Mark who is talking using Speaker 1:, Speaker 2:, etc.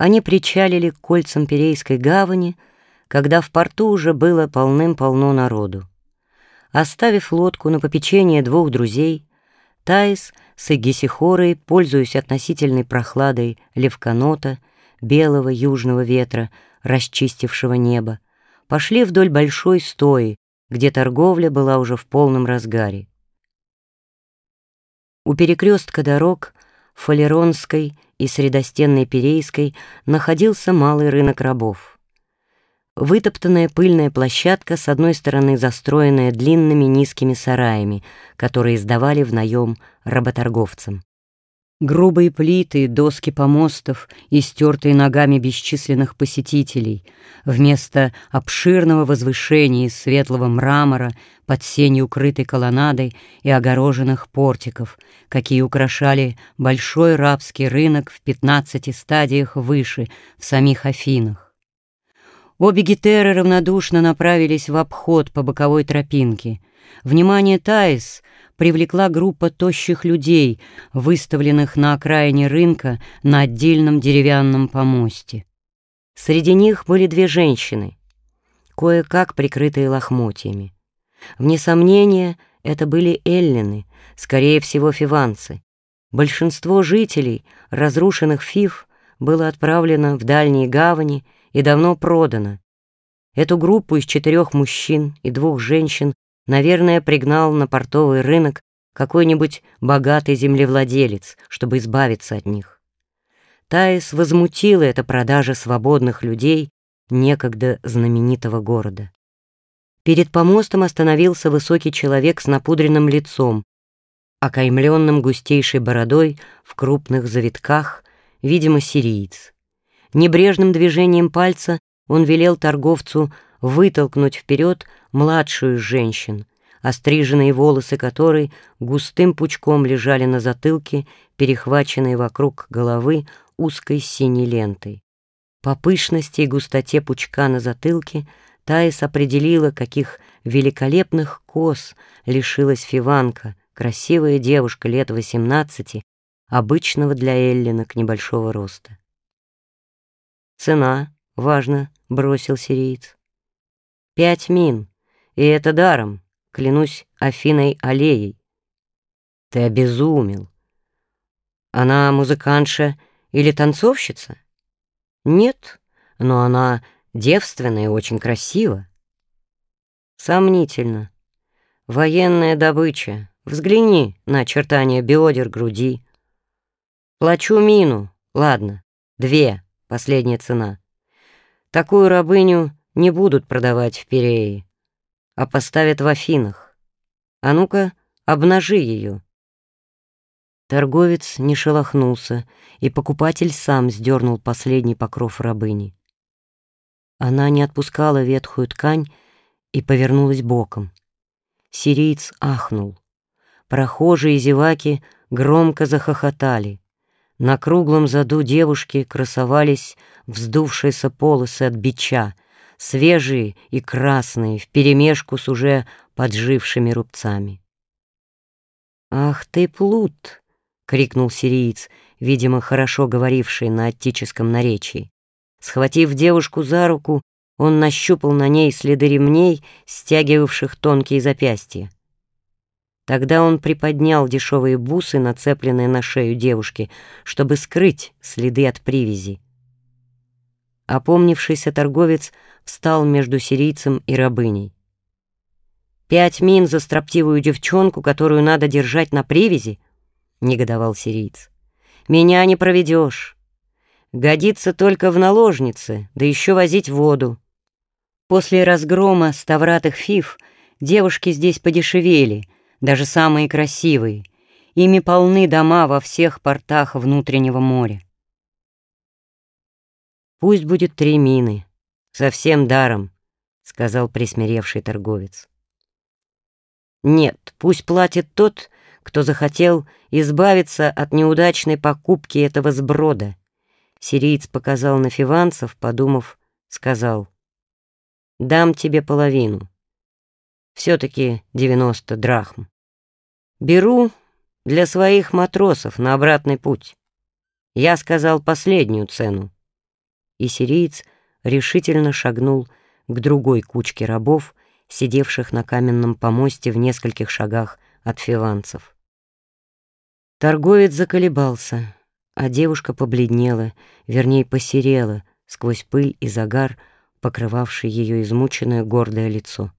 Speaker 1: Они причалили к кольцам Перейской гавани, когда в порту уже было полным-полно народу. Оставив лодку на попечение двух друзей, Таис с Эгисихорой, пользуясь относительной прохладой левканота, белого южного ветра, расчистившего небо, пошли вдоль большой стои, где торговля была уже в полном разгаре. У перекрестка дорог Фалеронской и Средостенной Перейской находился малый рынок рабов. Вытоптанная пыльная площадка, с одной стороны застроенная длинными низкими сараями, которые сдавали в наем работорговцам. Грубые плиты, доски помостов, истертые ногами бесчисленных посетителей, вместо обширного возвышения из светлого мрамора под сенью укрытой колоннадой и огороженных портиков, какие украшали большой рабский рынок в пятнадцати стадиях выше, в самих Афинах. Обе гетеры равнодушно направились в обход по боковой тропинке. Внимание Таис привлекла группа тощих людей, выставленных на окраине рынка на отдельном деревянном помосте. Среди них были две женщины, кое-как прикрытые лохмотьями. Вне сомнения, это были эллины, скорее всего, фиванцы. Большинство жителей разрушенных фив было отправлено в дальние гавани и давно продано. Эту группу из четырех мужчин и двух женщин Наверное, пригнал на портовый рынок какой-нибудь богатый землевладелец, чтобы избавиться от них. Таис возмутила эта продажа свободных людей некогда знаменитого города. Перед помостом остановился высокий человек с напудренным лицом, окаймленным густейшей бородой в крупных завитках, видимо, сириец. Небрежным движением пальца он велел торговцу вытолкнуть вперед младшую из женщин, остриженные волосы которой густым пучком лежали на затылке, перехваченные вокруг головы узкой синей лентой. По пышности и густоте пучка на затылке Таис определила, каких великолепных кос лишилась Фиванка, красивая девушка лет восемнадцати, обычного для эллинок небольшого роста. «Цена, важно», — бросил сириец. «Пять мин», и это даром, клянусь Афиной аллеей. Ты обезумел. Она музыкантша или танцовщица? Нет, но она девственная и очень красива. Сомнительно. Военная добыча. Взгляни на очертания бедер, груди. Плачу мину. Ладно, две, последняя цена. Такую рабыню не будут продавать в Пирее а поставят в Афинах. А ну-ка, обнажи ее». Торговец не шелохнулся, и покупатель сам сдернул последний покров рабыни. Она не отпускала ветхую ткань и повернулась боком. Сириец ахнул. Прохожие зеваки громко захохотали. На круглом заду девушки красовались вздувшиеся полосы от бича — свежие и красные, вперемешку с уже поджившими рубцами. «Ах ты, плут!» — крикнул сириец, видимо, хорошо говоривший на аттическом наречии. Схватив девушку за руку, он нащупал на ней следы ремней, стягивавших тонкие запястья. Тогда он приподнял дешевые бусы, нацепленные на шею девушки, чтобы скрыть следы от привязи. Опомнившийся торговец встал между сирийцем и рабыней. «Пять мин за строптивую девчонку, которую надо держать на привязи?» — негодовал сириец. «Меня не проведешь. Годится только в наложнице, да еще возить воду. После разгрома ставратых фиф девушки здесь подешевели, даже самые красивые. Ими полны дома во всех портах внутреннего моря. Пусть будет три мины, совсем даром, сказал присмиревший торговец. Нет, пусть платит тот, кто захотел избавиться от неудачной покупки этого сброда. Сириец показал на фиванцев, подумав, сказал, «Дам тебе половину. Все-таки девяносто драхм. Беру для своих матросов на обратный путь. Я сказал последнюю цену. И сириец решительно шагнул к другой кучке рабов, сидевших на каменном помосте в нескольких шагах от фиванцев. Торговец заколебался, а девушка побледнела, вернее, посерела сквозь пыль и загар, покрывавший ее измученное гордое лицо.